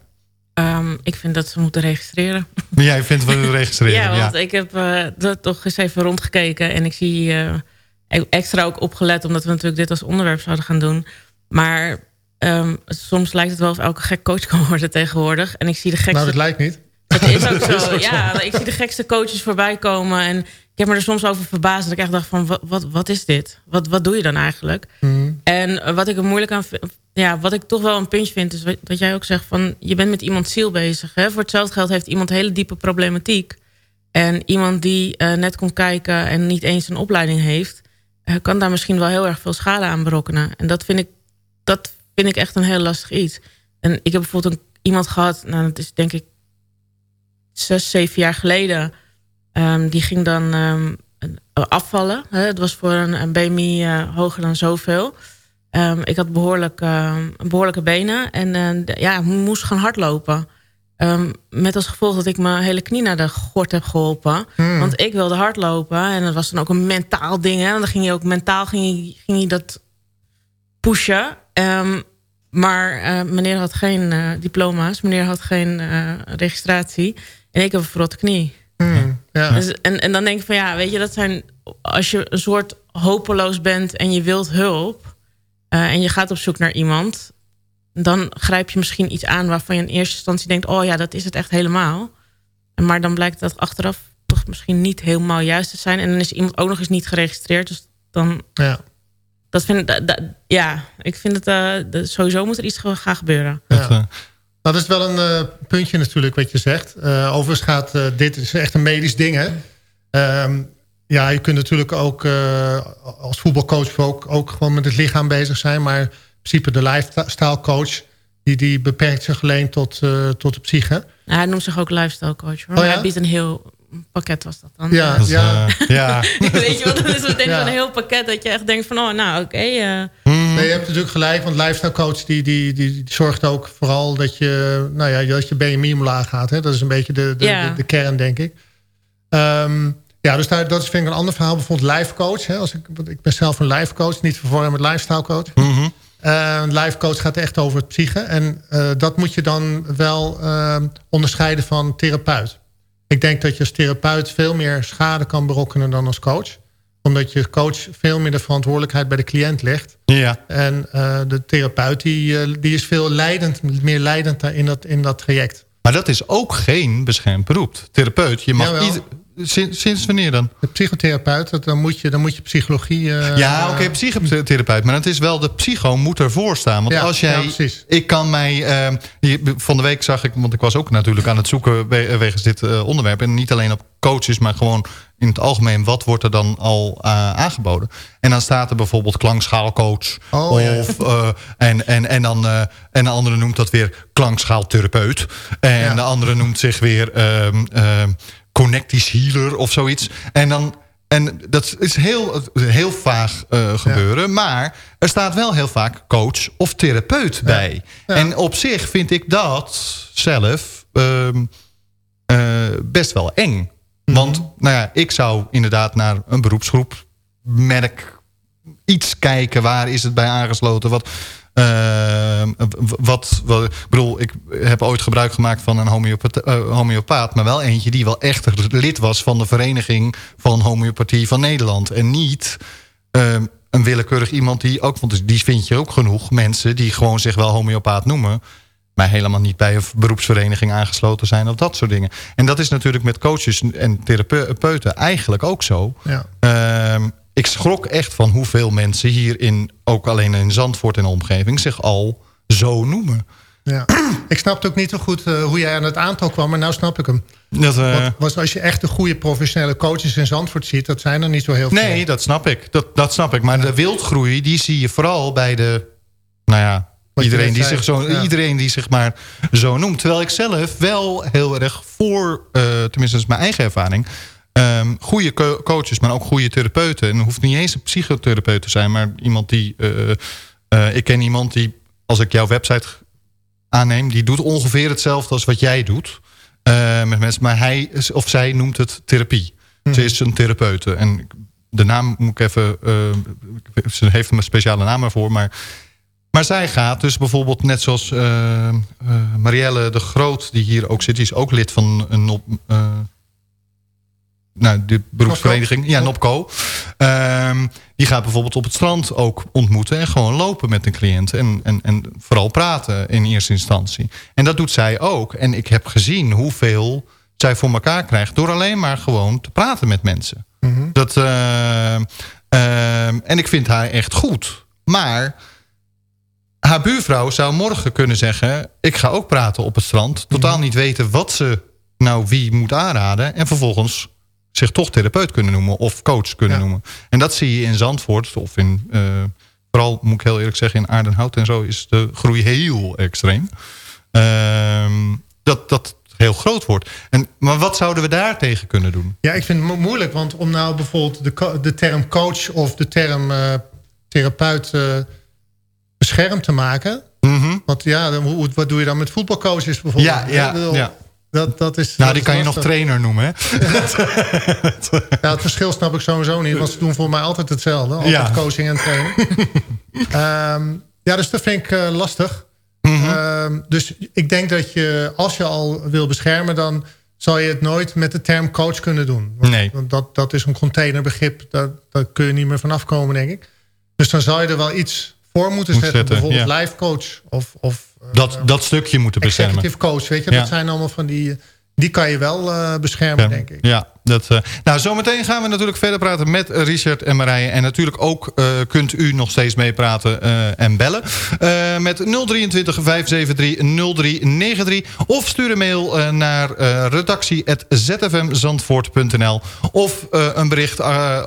Um, ik vind dat ze moeten registreren. Jij vindt we moeten registreren, ja. want ik heb uh, toch eens even rondgekeken. En ik zie uh, extra ook opgelet... omdat we natuurlijk dit als onderwerp zouden gaan doen. Maar um, soms lijkt het wel of elke gek coach kan worden tegenwoordig. En ik zie de gekste... Nou, dat lijkt niet. Het is ook zo, is ook ja. Zo. Ik zie de gekste coaches voorbij komen. En heb me er soms over verbaasd. Dat ik echt dacht van, wat, wat, wat is dit? Wat, wat doe je dan eigenlijk? Mm. En wat ik er moeilijk aan vind... Ja, wat ik toch wel een puntje vind... is wat, wat jij ook zegt van... je bent met iemands ziel bezig. Hè? Voor hetzelfde geld heeft iemand hele diepe problematiek. En iemand die uh, net komt kijken... en niet eens een opleiding heeft... Uh, kan daar misschien wel heel erg veel schade aan berokkenen. En dat vind ik, dat vind ik echt een heel lastig iets. En ik heb bijvoorbeeld een, iemand gehad... nou, dat is denk ik zes, zeven jaar geleden. Um, die ging dan um, afvallen. Hè? Het was voor een, een BMI uh, hoger dan zoveel. Um, ik had behoorlijk, uh, behoorlijke benen. En uh, ja, moest gaan hardlopen. met als gevolg dat ik mijn hele knie naar de gort heb geholpen. Hmm. Want ik wilde hardlopen. En dat was dan ook een mentaal ding. Hè? En dan ging je ook mentaal ging je, ging je dat pushen. maar uh, meneer had geen diploma's. Meneer had geen registratie. En ik heb een verrotte knie. Mm, ja. dus, en, en dan denk ik van ja, weet je, dat zijn... Als je een soort hopeloos bent en je wilt hulp... en je gaat op zoek naar iemand... dan grijp je misschien iets aan waarvan je in eerste instantie denkt... oh ja, dat is het echt helemaal. Maar dan blijkt dat achteraf toch misschien niet helemaal juist te zijn. En dan is iemand ook nog eens niet geregistreerd. Dus dan... Ja. Dat vind, dat, dat, ja, ik vind het uh, sowieso moet er iets gaan gebeuren. Ja. Dat, uh... dat is wel een uh, puntje natuurlijk wat je zegt. Uh, overigens gaat dit is echt een medisch ding. Hè? Um, ja, je kunt natuurlijk ook als voetbalcoach ook, ook gewoon met het lichaam bezig zijn. Maar in principe de lifestyle coach die, die beperkt zich alleen tot, tot de psyche. Ja, hij noemt zich ook lifestyle coach. Hoor. Oh, ja? Hij biedt een heel pakket was dat dan. Ja, ja. Uh, ja. Weet je wat, dat is meteen ja. een heel pakket dat je echt denkt van, oh, nou, oké. Okay, uh. Nee, je hebt natuurlijk gelijk, want lifestyle coach die, die, die, die, zorgt ook vooral dat je, nou ja, dat je BMI omlaag gaat. Hè? Dat is een beetje de, de, ja. de, de, kern, denk ik. Um, ja, dus daar, dat is vind ik een ander verhaal. Bijvoorbeeld life coach. Hè? Als ik, ik ben zelf een life coach, niet verwarren met lifestyle coach. Mm -hmm. Uh, een life coach gaat echt over het psyche. En uh, dat moet je dan wel uh, onderscheiden van therapeut. Ik denk dat je als therapeut veel meer schade kan berokkenen dan als coach. Omdat je coach veel meer de verantwoordelijkheid bij de cliënt legt. Ja. En uh, de therapeut die, die is veel leidend, meer leidend in dat, in dat traject. Maar dat is ook geen beschermd beroep. Therapeut, je mag Jawel. Sinds, sinds wanneer dan? De psychotherapeut, dan, moet je, dan moet je psychologie... eh, ja, oké, psychotherapeut. Maar het is wel de psycho moet ervoor staan. Want Ja, als jij... ja, ik kan mij... eh, hier, van de week zag ik... Want ik was ook natuurlijk aan het zoeken we- wegens dit eh, onderwerp. En niet alleen op coaches, maar gewoon in het algemeen. Wat wordt er dan al eh, aangeboden? En dan staat er bijvoorbeeld klankschaalcoach. Oh, ja. of, en, en, en, dan, en de andere noemt dat weer klankschaaltherapeut. En de andere noemt zich weer... ehm ehm, Connectis Healer of zoiets. En dan... En dat is heel, heel vaag eh, gebeuren. Maar er staat wel heel vaak coach of therapeut bij. En op zich vind ik dat zelf ehm, eh, best wel eng. Want nou ja, ik zou inderdaad naar een beroepsgroep, merk, iets kijken. Waar is het bij aangesloten? Wat, ehm, wat, wat, ik bedoel, ik heb ooit gebruik gemaakt van een homeopaat, eh, homeopaat... maar wel eentje die wel echt lid was van de Vereniging van Homeopathie van Nederland. En niet ehm, een willekeurig iemand die ook... want die vind je ook genoeg mensen die gewoon zich wel homeopaat noemen... maar helemaal niet bij een beroepsvereniging aangesloten zijn... of dat soort dingen. En dat is natuurlijk met coaches en therapeuten eigenlijk ook zo. Ja. Ik schrok echt van hoeveel mensen hier in, ook alleen in Zandvoort en omgeving, zich al zo noemen. Ja. ik snapte ook niet zo goed eh, hoe jij aan het aantal kwam, maar nou snap ik hem. Dat, eh, Want was als je echt de goede professionele coaches in Zandvoort ziet, dat zijn er niet zo heel veel. nee, dat snap ik. Dat, dat snap ik. Maar de wildgroei, die zie je vooral bij de, nou ja, Wat iedereen die, zei, zich zo, ja. iedereen die zich maar zo noemt. Terwijl ik zelf wel heel erg voor, eh, tenminste dat is mijn eigen ervaring... ehm, goede co- coaches, maar ook goede therapeuten. En het hoeft niet eens een psychotherapeut te zijn... maar iemand die... eh, eh, ik ken iemand die, als ik jouw website aanneem... die doet ongeveer hetzelfde als wat jij doet eh, met mensen. Maar hij of zij noemt het therapie. Ze is een therapeute. En de naam moet ik even... eh, ze heeft een speciale naam ervoor, maar... Maar zij gaat dus bijvoorbeeld net zoals Marielle de Groot... die hier ook zit, die is ook lid van een NOP... nou, de beroepsvereniging. Ja, NOPCO. Ehm, die gaat bijvoorbeeld op het strand ook ontmoeten... en gewoon lopen met een cliënt. En, en, en vooral praten in eerste instantie. En dat doet zij ook. En ik heb gezien hoeveel zij voor elkaar krijgt... door alleen maar gewoon te praten met mensen. Dat, eh, ehm, en ik vind haar echt goed. Maar haar buurvrouw zou morgen kunnen zeggen... ik ga ook praten op het strand. Totaal niet weten wat ze nou wie moet aanraden. En vervolgens zich toch therapeut kunnen noemen. Of coach kunnen noemen. En dat zie je in Zandvoort. Of in, eh, vooral moet ik heel eerlijk zeggen in Aardenhout en zo... is de groei heel extreem. Ehm, dat dat heel groot wordt. En, maar wat zouden we daar tegen kunnen doen? Ja, ik vind het mo- moeilijk, want om nou bijvoorbeeld de, de term coach of de term eh, therapeut eh, beschermd te maken. Want ja, dan, hoe- wat doe je dan met voetbalcoaches bijvoorbeeld? Ja, ja. Dat, dat is, Nou, die kan je nog trainer noemen, hè? Ja, het verschil snap ik sowieso niet, want ze doen voor mij altijd hetzelfde. Altijd Ja. coaching en training. Ehm, ja, dus dat vind ik eh, lastig. Mhm. Ehm, dus ik denk dat je, als je al wil beschermen... dan zal je het nooit met de term coach kunnen doen. Want, Nee. want dat, dat is een containerbegrip, daar, daar kun je niet meer vanaf komen, denk ik. Dus dan zou je er wel iets voor moeten Moet zetten. bijvoorbeeld ja. life coach of, of Dat, dat stukje moeten beschermen. executive coach. Weet je, Ja. dat zijn allemaal van die... Die kan je wel eh, beschermen, denk ik. Ja, dat, eh, nou, zometeen gaan we natuurlijk verder praten met Richard en Marije. En natuurlijk ook eh, kunt u nog steeds meepraten eh, en bellen. Met 023 573 0393. Of stuur een mail naar redactie.zfmzandvoort.nl. Of een bericht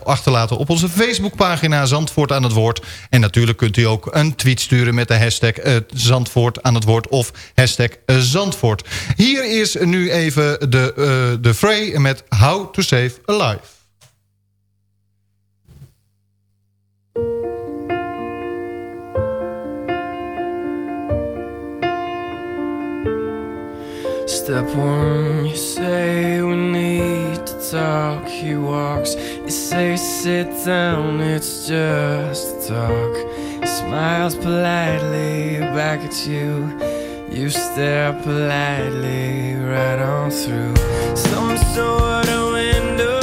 achterlaten op onze Facebookpagina Zandvoort aan het woord. En natuurlijk kunt u ook een tweet sturen met de hashtag Zandvoort aan het woord. Of hashtag Zandvoort. Hier is nu even de, de Frey met How to Save a Life. Step one, you say we need to talk. He walks, you say sit down, it's just talk. He smiles politely back at you. You stare politely right on through some sort of window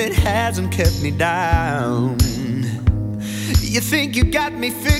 It hasn't kept me down. You think you got me figured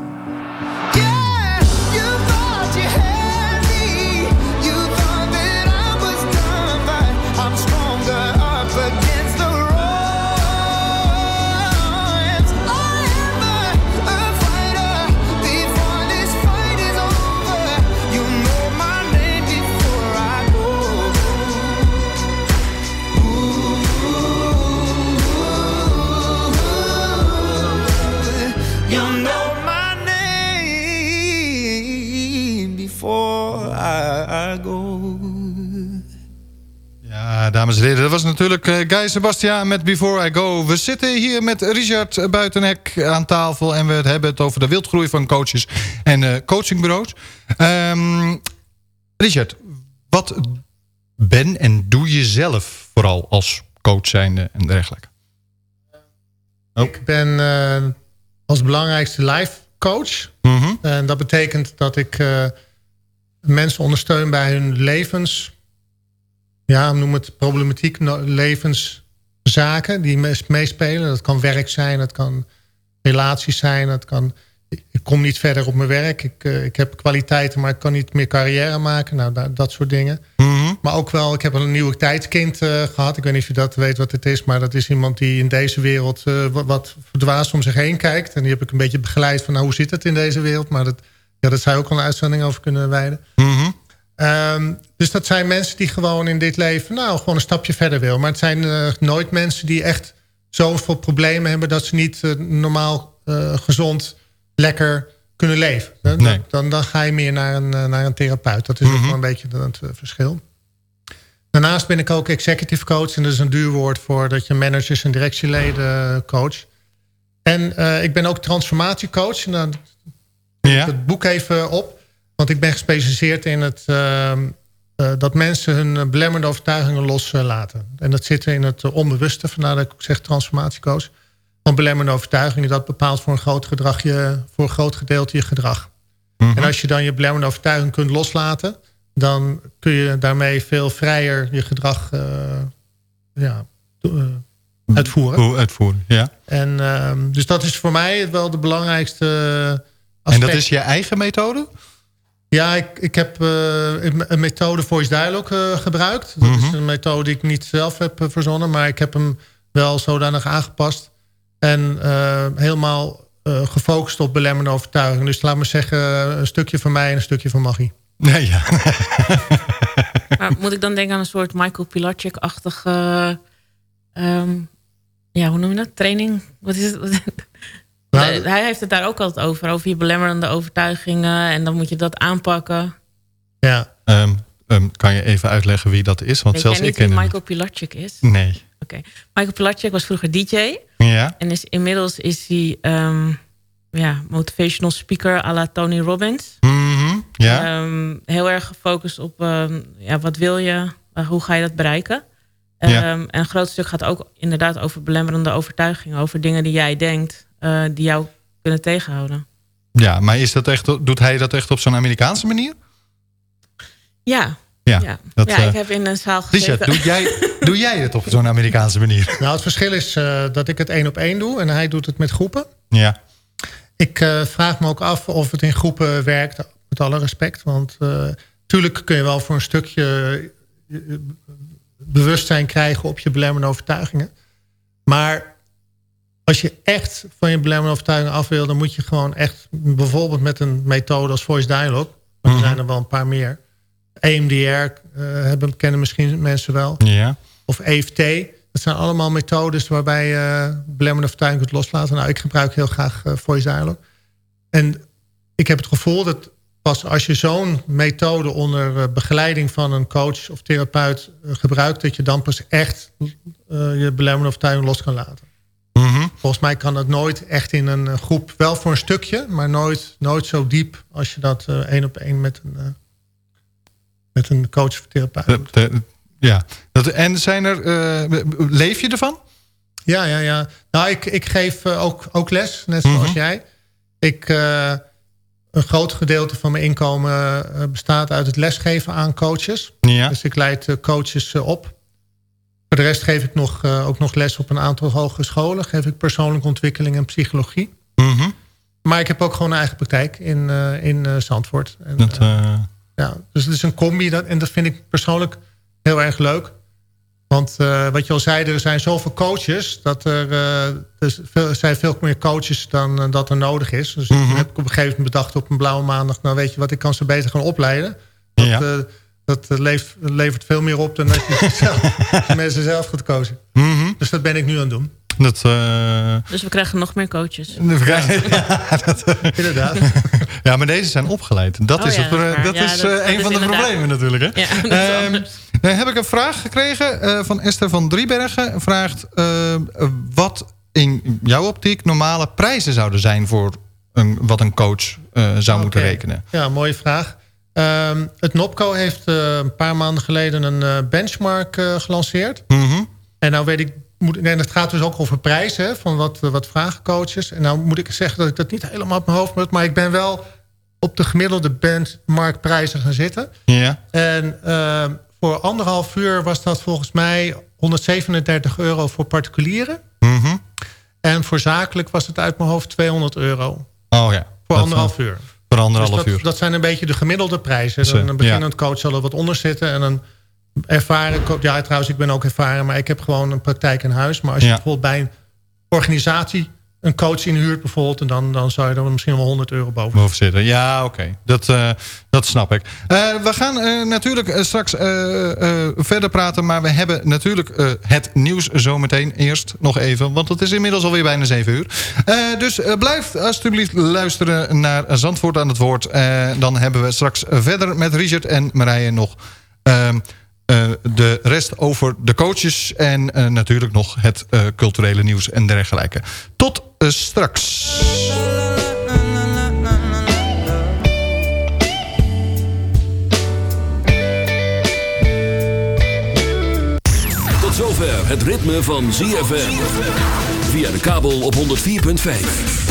Dames en heren, dat was natuurlijk eh, Guy Sebastiaan met Before I Go. We zitten hier met Richard Buitenhek aan tafel... en we hebben het over de wildgroei van coaches en eh, coachingbureaus. Ehm, Richard, wat ben en doe je zelf vooral als coach zijnde en dergelijke? Ik ben eh, als belangrijkste life coach. En dat betekent dat ik mensen ondersteun bij hun levens... Ja, noem het problematiek, levenszaken die mees- meespelen. Dat kan werk zijn, dat kan relaties zijn. Dat kan, ik kom niet verder op mijn werk. Ik, eh, ik heb kwaliteiten, maar ik kan niet meer carrière maken. Nou, da- dat soort dingen. Maar ook wel, ik heb een nieuwe tijdskind eh, gehad. Ik weet niet of je dat weet wat het is. Maar dat is iemand die in deze wereld eh, wat, wat verdwaasd om zich heen kijkt. En die heb ik een beetje begeleid van nou, hoe zit het in deze wereld. Maar dat, ja, dat zou ook al een uitzending over kunnen wijden. Ehm, dus dat zijn mensen die gewoon in dit leven... nou, gewoon een stapje verder wil. Maar het zijn eh, nooit mensen die echt zoveel problemen hebben... dat ze niet eh, normaal eh, gezond, lekker kunnen leven. Dan, Nee. dan, dan ga je meer naar een, naar een therapeut. Dat is ook wel een beetje het verschil. Daarnaast ben ik ook executive coach. En dat is een duur woord voor dat je managers en directieleden coach. En ik ben ook transformatiecoach. En dan ja. het boek even op. Want ik ben gespecialiseerd in het... ehm, eh, dat mensen hun eh, belemmerende overtuigingen loslaten. En dat zit in het eh, onbewuste. Vandaar dat ik ook zeg transformatiecoach. Want belemmerende overtuigingen... dat bepaalt voor een groot, gedrag je, voor een groot gedeelte je gedrag. Mhm. En als je dan je belemmerende overtuiging kunt loslaten... dan kun je daarmee veel vrijer je gedrag uh, ja, uh, uitvoeren. Uitvoeren, ja. En, uh, dus dat is voor mij wel de belangrijkste aspect. En dat is je eigen methode? Ja, ik, ik heb uh, een methode Voice Dialogue uh, gebruikt. Dat mm -hmm. is een methode die ik niet zelf heb uh, verzonnen... maar ik heb hem wel zodanig aangepast. En helemaal gefocust op belemmerende overtuiging. Dus laat me zeggen, een stukje van mij en een stukje van magie. Nee, ja. maar moet ik dan denken aan een soort Michael Pilarczyk-achtige... Um, ja, hoe noem je dat? Training? Wat is het? Nou, hij heeft het daar ook altijd over. Over je belemmerende overtuigingen. En dan moet je dat aanpakken. Ja. Um, um, kan je even uitleggen wie dat is? Want Weet zelfs ik niet ken Michael Pilarczyk is? Nee. Oké. Okay. Michael Pilarczyk was vroeger DJ. Ja. En is, inmiddels is hij um, ja, motivational speaker à la Tony Robbins. Mm -hmm. Ja. heel erg gefocust op ja, wat wil je? hoe ga je dat bereiken? Ja. En een groot stuk gaat ook inderdaad over belemmerende overtuigingen. Over dingen die jij denkt, uh, die jou kunnen tegenhouden. Ja, maar is dat echt, doet hij dat echt op zo'n Amerikaanse manier? Ja. Ja, ja. Dat, ja uh, ik heb in een zaal gezeten. Richard, doe jij, doe jij het op zo'n Amerikaanse manier? Nou, het verschil is uh, dat ik het één op één doe en hij doet het met groepen. Ja. Ik vraag me ook af of het in groepen werkt, met alle respect. Want tuurlijk kun je wel voor een stukje bewustzijn krijgen op je belemmerende overtuigingen. Maar als je echt van je belemmerende overtuigingen af wil... dan moet je gewoon echt bijvoorbeeld met een methode als Voice Dialogue... maar er zijn er wel een paar meer. EMDR uh, hebben, kennen misschien mensen wel. Ja. Of EFT. Dat zijn allemaal methodes waarbij je uh, belemmerende overtuigingen kunt loslaten. Nou, ik gebruik heel graag uh, Voice Dialogue. En ik heb het gevoel dat pas als je zo'n methode onder begeleiding van een coach of therapeut gebruikt... dat je dan pas echt je belemmerende overtuiging los kan laten. Volgens mij kan dat nooit echt in een groep, wel voor een stukje... maar nooit, nooit zo diep als je dat uh, één op één met een, uh, met een coach of therapeut doet. Ja, dat, en zijn er, leef je ervan? Ja, ja, ja. Nou, ik, ik geef ook, ook les, net zoals mm -hmm. jij. Ik een groot gedeelte van mijn inkomen bestaat uit het lesgeven aan coaches. Ja. Dus ik leid coaches op. Voor de rest geef ik nog, ook nog les op een aantal hogescholen. Geef ik persoonlijke ontwikkeling en psychologie. Mm -hmm. Maar ik heb ook gewoon een eigen praktijk in, uh, in uh, Zandvoort. En, dat, ja, dus het is een combi dat, en dat vind ik persoonlijk heel erg leuk. Want wat je al zei, er zijn zoveel coaches. Dat er, er veel, zijn veel meer coaches dan dat er nodig is. Dus Mhm. mm -hmm. heb ik op een gegeven moment bedacht op een blauwe maandag... nou weet je wat, ik kan ze beter gaan opleiden. Dat, ja. Dat levert, levert veel meer op dan dat je zelf, mensen zelf gaat coachen. Mm -hmm. Dus dat ben ik nu aan het doen. Dat, uh... Dus we krijgen nog meer coaches. Ja, ja, dat, inderdaad. Ja, maar deze zijn opgeleid. Dat oh, is, ja, het, dat is, dat een van de inderdaad. problemen natuurlijk. Hè? Ja, um, dan heb ik een vraag gekregen uh, van Esther van Driebergen. Vraagt wat in jouw optiek normale prijzen zouden zijn... voor een, wat een coach zou okay. moeten rekenen. Ja, mooie vraag. Um, het NOPCO heeft een paar maanden geleden een benchmark gelanceerd. Mm -hmm. En nou weet ik moet, en het gaat dus ook over prijzen van wat, wat vragen coaches. En nou moet ik zeggen dat ik dat niet helemaal op mijn hoofd moet. Maar ik ben wel op de gemiddelde benchmarkprijzen gaan zitten. Ja. En uh, voor anderhalf uur was dat volgens mij 137 euro voor particulieren. Mm -hmm. En voor zakelijk was het uit mijn hoofd 200 euro. Oh ja. Voor anderhalf uur. Voor anderhalf dus dat, uur. Dat zijn een beetje de gemiddelde prijzen. Dus een beginnend coach zal er wat onder zitten. En een ervaren ja trouwens ik ben ook ervaren maar ik heb gewoon een praktijk in huis maar als je bijvoorbeeld bij een organisatie een coach inhuurt bijvoorbeeld en dan, dan zou je er misschien wel 100 euro boven, zitten. Ja oké. Dat, uh, dat snap ik. Uh, we gaan uh, natuurlijk straks verder praten maar we hebben natuurlijk het nieuws zometeen. Eerst nog even want het is inmiddels alweer bijna 7 uur. Dus blijf alsjeblieft luisteren naar Zandvoort aan het woord. Dan hebben we straks verder met Richard en Marije nog. Ehm, de rest over de coaches en uh, natuurlijk nog het uh, culturele nieuws en dergelijke. Tot straks. Tot zover het ritme van ZFM. Via de kabel op 104.5.